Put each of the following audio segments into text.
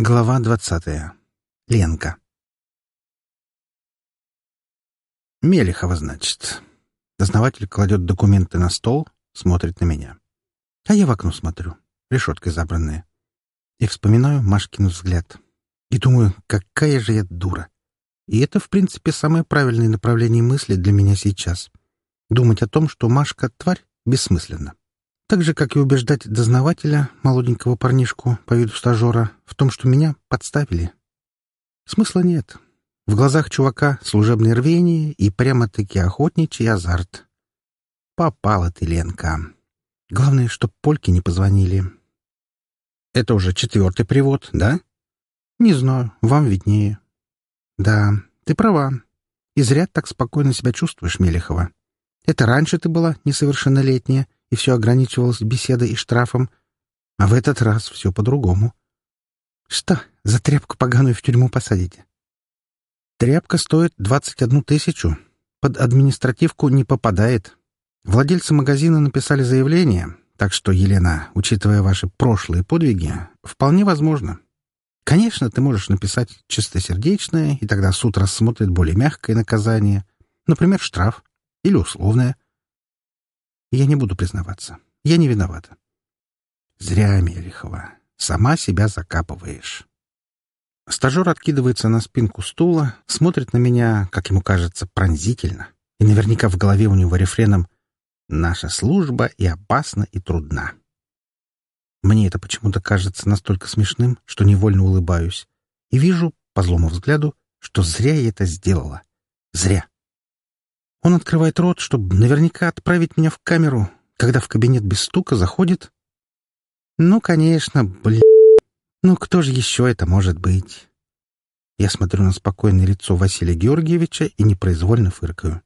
Глава двадцатая. Ленка. Мелехова, значит. Дознаватель кладет документы на стол, смотрит на меня. А я в окно смотрю, решеткой забранная. И вспоминаю Машкин взгляд. И думаю, какая же я дура. И это, в принципе, самое правильное направление мысли для меня сейчас. Думать о том, что Машка — тварь, бессмысленно. Так же, как и убеждать дознавателя, молоденького парнишку по виду стажера, в том, что меня подставили. Смысла нет. В глазах чувака служебное рвение и прямо-таки охотничий азарт. Попала ты, Ленка. Главное, чтоб Польке не позвонили. Это уже четвертый привод, да? Не знаю, вам виднее. Да, ты права. И зря так спокойно себя чувствуешь, Мелехова. Это раньше ты была несовершеннолетняя, и все ограничивалось беседой и штрафом, а в этот раз все по-другому. Что, за тряпку поганую в тюрьму посадите? Тряпка стоит двадцать одну тысячу. Под административку не попадает. Владельцы магазина написали заявление, так что, Елена, учитывая ваши прошлые подвиги, вполне возможно. Конечно, ты можешь написать чистосердечное, и тогда суд рассмотрит более мягкое наказание, например, штраф или условное — я не буду признаваться. Я не виновата. Зря, Мелихова. Сама себя закапываешь. Стажер откидывается на спинку стула, смотрит на меня, как ему кажется, пронзительно. И наверняка в голове у него рефреном «Наша служба и опасна, и трудна». Мне это почему-то кажется настолько смешным, что невольно улыбаюсь. И вижу, по злому взгляду, что зря я это сделала. Зря. Он открывает рот, чтобы наверняка отправить меня в камеру, когда в кабинет без стука заходит. Ну, конечно, блин. Ну, кто же еще это может быть? Я смотрю на спокойное лицо Василия Георгиевича и непроизвольно фыркаю.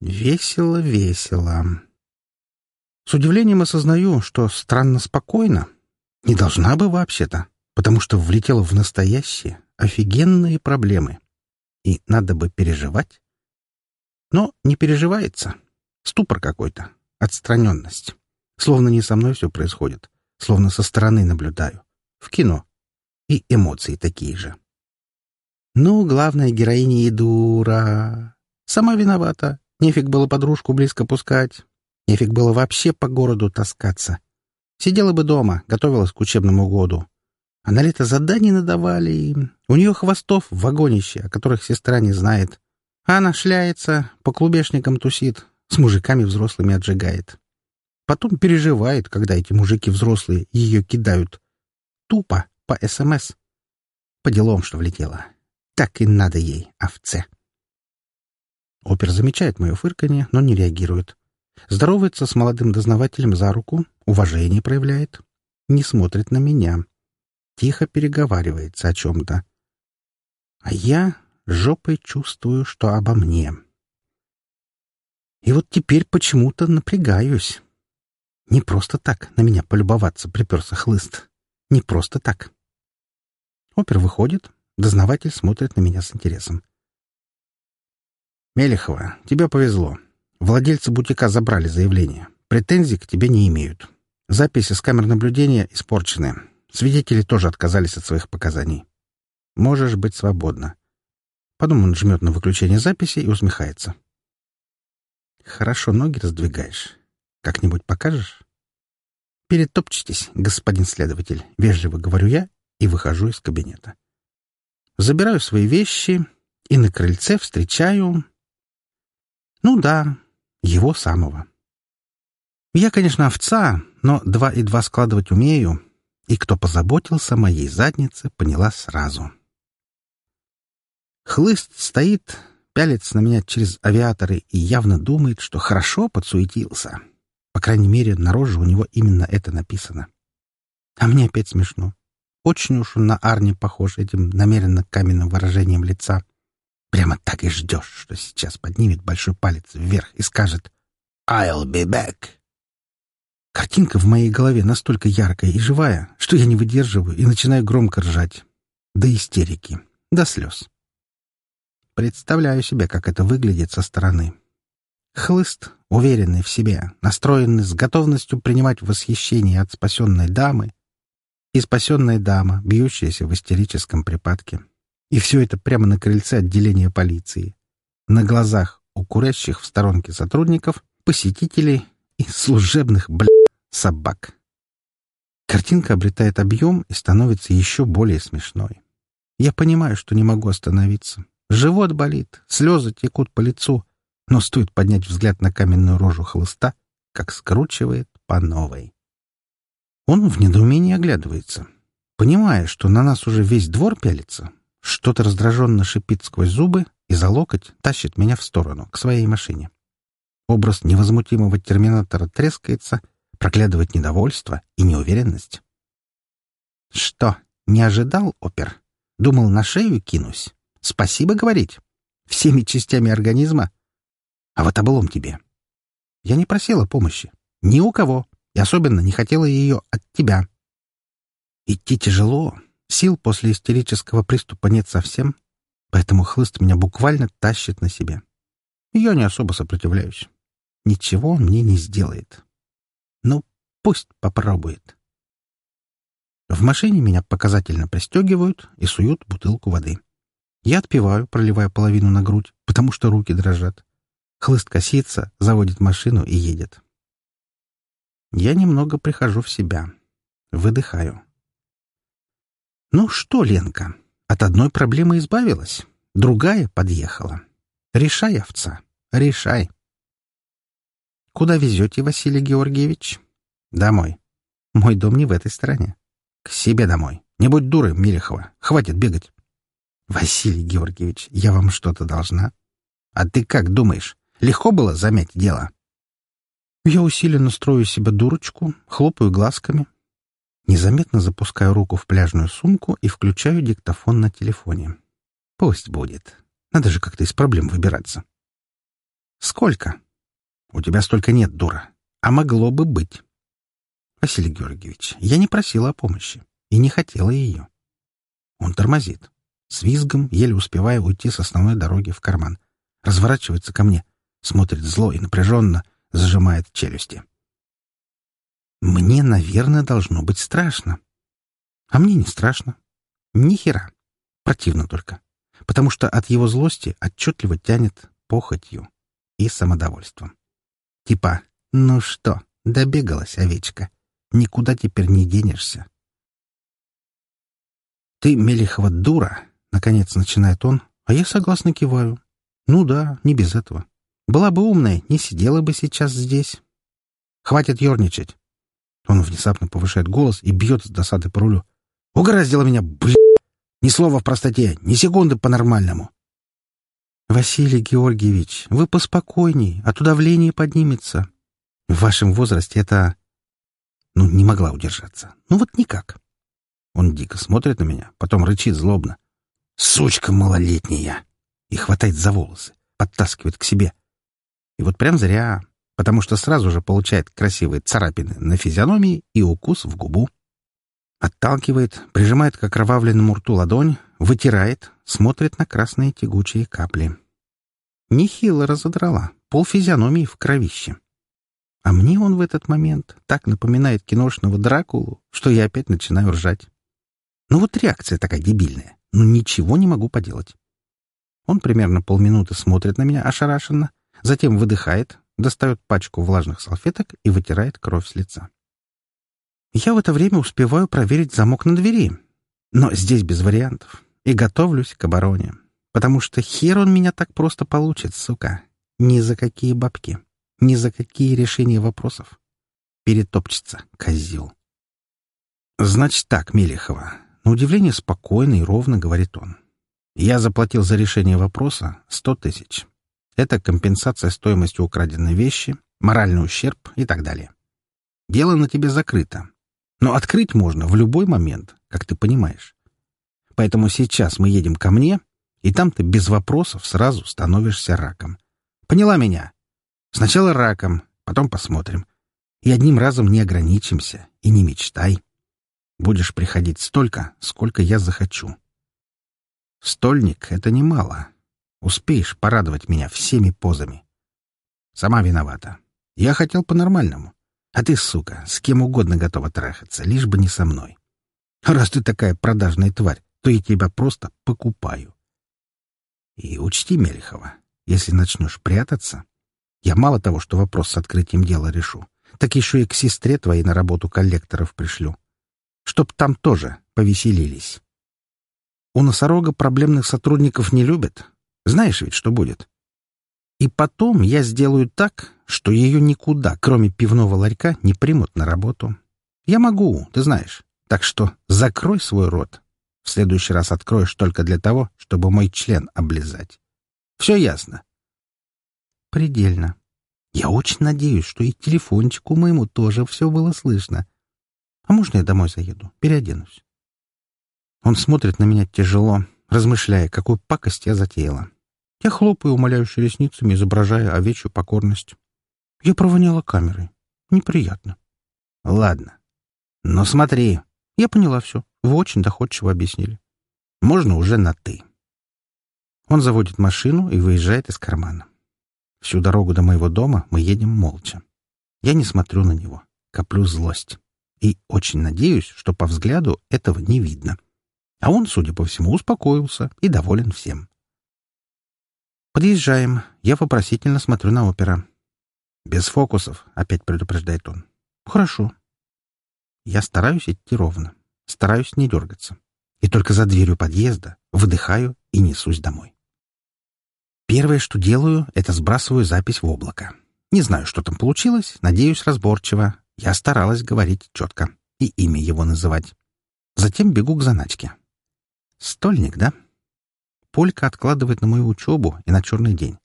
Весело, весело. С удивлением осознаю, что странно спокойно. Не должна бы вообще-то, потому что влетела в настоящие, офигенные проблемы. И надо бы переживать. Но не переживается. Ступор какой-то. Отстраненность. Словно не со мной все происходит. Словно со стороны наблюдаю. В кино. И эмоции такие же. Ну, главная героиня и дура. Сама виновата. Нефиг было подружку близко пускать. Нефиг было вообще по городу таскаться. Сидела бы дома, готовилась к учебному году. А на лето заданий надавали. У нее хвостов в вагонище, о которых сестра не знает. Она шляется, по клубешникам тусит, с мужиками взрослыми отжигает. Потом переживает, когда эти мужики взрослые ее кидают. Тупо, по СМС. По делам, что влетело. Так и надо ей, овце. Опер замечает мое фырканье, но не реагирует. Здоровается с молодым дознавателем за руку, уважение проявляет. Не смотрит на меня. Тихо переговаривается о чем-то. А я жопой чувствую, что обо мне. И вот теперь почему-то напрягаюсь. Не просто так на меня полюбоваться приперся хлыст. Не просто так. Опер выходит, дознаватель смотрит на меня с интересом. «Мелехова, тебе повезло. Владельцы бутика забрали заявление. Претензий к тебе не имеют. Записи с камер наблюдения испорчены. Свидетели тоже отказались от своих показаний. Можешь быть свободна. Потом он жмет на выключение записи и усмехается. «Хорошо ноги раздвигаешь. Как-нибудь покажешь?» «Перетопчитесь, господин следователь», — вежливо говорю я и выхожу из кабинета. Забираю свои вещи и на крыльце встречаю... Ну да, его самого. Я, конечно, овца, но два и два складывать умею, и кто позаботился о моей заднице, поняла сразу. Хлыст стоит, пялится на меня через авиаторы и явно думает, что хорошо подсуетился. По крайней мере, на роже у него именно это написано. А мне опять смешно. Очень уж он на Арни похож этим намеренно каменным выражением лица. Прямо так и ждешь, что сейчас поднимет большой палец вверх и скажет «I'll be back». Картинка в моей голове настолько яркая и живая, что я не выдерживаю и начинаю громко ржать. До истерики, до слез. Представляю себе, как это выглядит со стороны. Хлыст, уверенный в себе, настроенный с готовностью принимать восхищение от спасенной дамы, и спасенная дама, бьющаяся в истерическом припадке. И все это прямо на крыльце отделения полиции. На глазах у курящих в сторонке сотрудников, посетителей и служебных, бля, собак. Картинка обретает объем и становится еще более смешной. Я понимаю, что не могу остановиться. Живот болит, слезы текут по лицу, но стоит поднять взгляд на каменную рожу хлыста, как скручивает по новой. Он в недоумении оглядывается. Понимая, что на нас уже весь двор пялится, что-то раздраженно шипит сквозь зубы и за локоть тащит меня в сторону, к своей машине. Образ невозмутимого терминатора трескается, проглядывает недовольство и неуверенность. «Что, не ожидал, опер? Думал, на шею кинусь? Спасибо говорить? Всеми частями организма? А вот облом тебе. Я не просила помощи. Ни у кого. И особенно не хотела ее от тебя. Идти тяжело. Сил после истерического приступа нет совсем. Поэтому хлыст меня буквально тащит на себе. Я не особо сопротивляюсь. Ничего он мне не сделает. Ну, пусть попробует. В машине меня показательно пристегивают и суют бутылку воды. Я отпиваю, проливая половину на грудь, потому что руки дрожат. Хлыст косится, заводит машину и едет. Я немного прихожу в себя. Выдыхаю. Ну что, Ленка, от одной проблемы избавилась, другая подъехала. Решай, овца, решай. Куда везете, Василий Георгиевич? Домой. Мой дом не в этой стороне. К себе домой. Не будь дурой, Мелехова. Хватит бегать. Василий Георгиевич, я вам что-то должна. А ты как думаешь, легко было замять дело? Я усиленно строю себе дурочку, хлопаю глазками. Незаметно запускаю руку в пляжную сумку и включаю диктофон на телефоне. Пусть будет. Надо же как-то из проблем выбираться. Сколько? У тебя столько нет, дура. А могло бы быть. Василий Георгиевич, я не просила о помощи и не хотела ее. Он тормозит. С визгом, еле успевая уйти с основной дороги в карман. Разворачивается ко мне, смотрит зло и напряженно, зажимает челюсти. Мне, наверное, должно быть страшно. А мне не страшно. Ни хера. Противно только. Потому что от его злости отчетливо тянет похотью и самодовольством. Типа, ну что, добегалась овечка. Никуда теперь не денешься. «Ты, Мелехова, дура!» — наконец начинает он, а я согласно киваю. «Ну да, не без этого. Была бы умная, не сидела бы сейчас здесь. Хватит ерничать!» Он внезапно повышает голос и бьет с досады по рулю. «Угораздило меня, блядь! Ни слова в простоте, ни секунды по-нормальному!» «Василий Георгиевич, вы поспокойней, а то давление поднимется. В вашем возрасте это ну, не могла удержаться. Ну вот никак. Он дико смотрит на меня, потом рычит злобно. «Сучка малолетняя!» И хватает за волосы, подтаскивает к себе. И вот прям зря, потому что сразу же получает красивые царапины на физиономии и укус в губу. Отталкивает, прижимает к окровавленному рту ладонь, вытирает, смотрит на красные тягучие капли. Нехило разодрала, пол физиономии в кровище. А мне он в этот момент так напоминает киношного Дракулу, что я опять начинаю ржать. Ну вот реакция такая дебильная. Ну ничего не могу поделать. Он примерно полминуты смотрит на меня ошарашенно, затем выдыхает, достает пачку влажных салфеток и вытирает кровь с лица. Я в это время успеваю проверить замок на двери. Но здесь без вариантов. И готовлюсь к обороне. Потому что хер он меня так просто получит, сука. Ни за какие бабки. Ни за какие решения вопросов. Перетопчется, козел. Значит так, Мелехова. На удивление спокойно и ровно говорит он. Я заплатил за решение вопроса сто тысяч. Это компенсация стоимости украденной вещи, моральный ущерб и так далее. Дело на тебе закрыто. Но открыть можно в любой момент, как ты понимаешь. Поэтому сейчас мы едем ко мне, и там ты без вопросов сразу становишься раком. Поняла меня? Сначала раком, потом посмотрим. И одним разом не ограничимся и не мечтай. Будешь приходить столько, сколько я захочу. Стольник — это немало. Успеешь порадовать меня всеми позами. Сама виновата. Я хотел по-нормальному. А ты, сука, с кем угодно готова трахаться, лишь бы не со мной. Раз ты такая продажная тварь, то я тебя просто покупаю. И учти, Мелехова, если начнешь прятаться, я мало того, что вопрос с открытием дела решу, так еще и к сестре твоей на работу коллекторов пришлю. Чтоб там тоже повеселились. У носорога проблемных сотрудников не любят. Знаешь ведь, что будет? И потом я сделаю так, что ее никуда, кроме пивного ларька, не примут на работу. Я могу, ты знаешь. Так что закрой свой рот. В следующий раз откроешь только для того, чтобы мой член облизать. Все ясно? Предельно. Я очень надеюсь, что и телефончику моему тоже все было слышно. А можно я домой заеду? Переоденусь. Он смотрит на меня тяжело, размышляя, какую пакость я затеяла. Я хлопаю умоляющими ресницами, изображая овечью покорность. Я провоняла камерой. Неприятно. Ладно. Но смотри. Я поняла все. Вы очень доходчиво объяснили. Можно уже на «ты». Он заводит машину и выезжает из кармана. Всю дорогу до моего дома мы едем молча. Я не смотрю на него, коплю злость. И очень надеюсь, что по взгляду этого не видно. А он, судя по всему, успокоился и доволен всем. Подъезжаем. Я вопросительно смотрю на опера. «Без фокусов», — опять предупреждает он. «Хорошо». Я стараюсь идти ровно, стараюсь не дергаться. И только за дверью подъезда выдыхаю и несусь домой. Первое, что делаю, это сбрасываю запись в облако. Не знаю, что там получилось, надеюсь, разборчиво. Я старалась говорить четко и имя его называть. Затем бегу к заначке. Стольник, да? Полька откладывает на мою учебу и на черный день.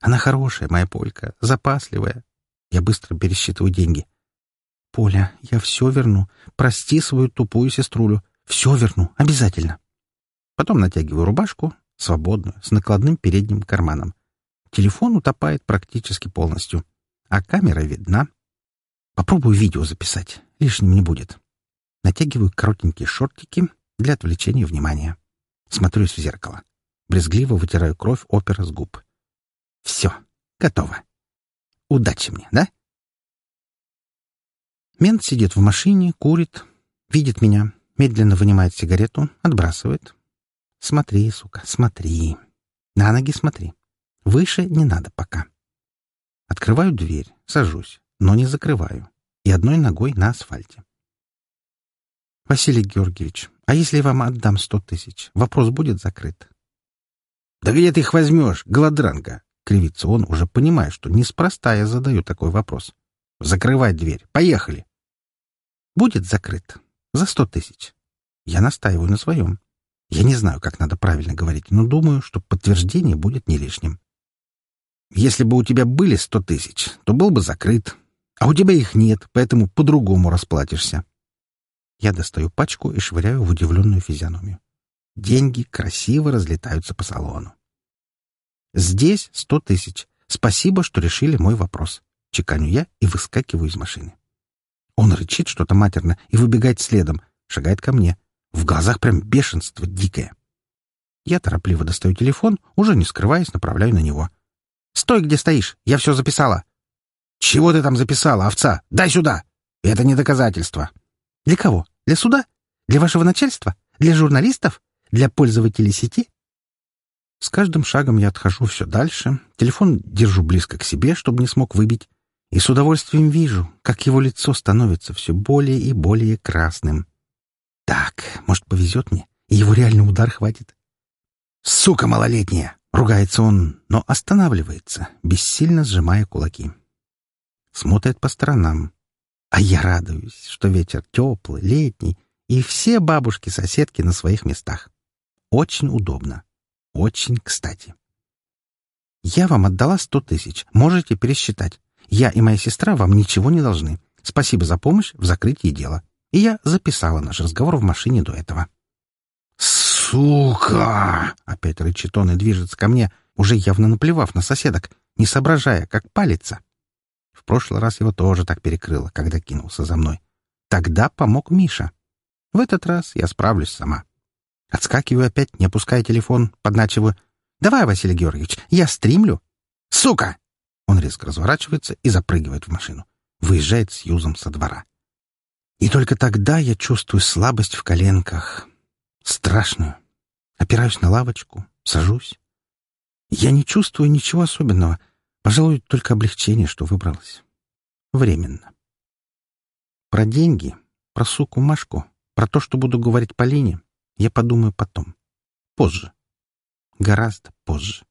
Она хорошая, моя Полька, запасливая. Я быстро пересчитываю деньги. Поля, я все верну. Прости свою тупую сеструлю. Все верну, обязательно. Потом натягиваю рубашку, свободную, с накладным передним карманом. Телефон утопает практически полностью, а камера видна. Попробую видео записать, лишним не будет. Натягиваю коротенькие шортики для отвлечения внимания. Смотрюсь в зеркало. Брезгливо вытираю кровь опера с губ. Все, готово. Удачи мне, да? Мент сидит в машине, курит, видит меня, медленно вынимает сигарету, отбрасывает. Смотри, сука, смотри. На ноги смотри. Выше не надо пока. Открываю дверь, сажусь, но не закрываю. И одной ногой на асфальте. Василий Георгиевич, а если я вам отдам сто тысяч, вопрос будет закрыт? Да где ты их возьмешь, голодранка? Кривится он, уже понимая, что неспроста я задаю такой вопрос. Закрывай дверь. Поехали. Будет закрыт. За сто тысяч. Я настаиваю на своем. Я не знаю, как надо правильно говорить, но думаю, что подтверждение будет не лишним. Если бы у тебя были сто тысяч, то был бы закрыт. А у тебя их нет, поэтому по-другому расплатишься. Я достаю пачку и швыряю в удивленную физиономию. Деньги красиво разлетаются по салону. Здесь сто тысяч. Спасибо, что решили мой вопрос. Чеканю я и выскакиваю из машины. Он рычит что-то матерно и выбегает следом, шагает ко мне. В глазах прям бешенство дикое. Я торопливо достаю телефон, уже не скрываясь, направляю на него. «Стой, где стоишь! Я все записала!» «Чего ты там записала, овца? Дай сюда!» «Это не доказательство!» «Для кого? Для суда? Для вашего начальства? Для журналистов? Для пользователей сети?» С каждым шагом я отхожу все дальше, телефон держу близко к себе, чтобы не смог выбить, и с удовольствием вижу, как его лицо становится все более и более красным. Так, может, повезет мне, и его реально удар хватит. «Сука малолетняя!» — ругается он, но останавливается, бессильно сжимая кулаки. Смотрит по сторонам. А я радуюсь, что ветер теплый, летний, и все бабушки-соседки на своих местах. Очень удобно. Очень кстати. Я вам отдала сто тысяч. Можете пересчитать. Я и моя сестра вам ничего не должны. Спасибо за помощь в закрытии дела. И я записала наш разговор в машине до этого. «Сука!» — опять рычит он и движется ко мне, уже явно наплевав на соседок, не соображая, как палится. В прошлый раз его тоже так перекрыло, когда кинулся за мной. Тогда помог Миша. В этот раз я справлюсь сама. Отскакиваю опять, не опуская телефон, подначиваю. «Давай, Василий Георгиевич, я стримлю». «Сука!» Он резко разворачивается и запрыгивает в машину. Выезжает с Юзом со двора. И только тогда я чувствую слабость в коленках. Страшную. Опираюсь на лавочку, сажусь. Я не чувствую ничего особенного. Пожалуй, только облегчение, что выбралась. Временно. Про деньги, про суку Машку, про то, что буду говорить Полине, я подумаю потом. Позже. Гораздо позже.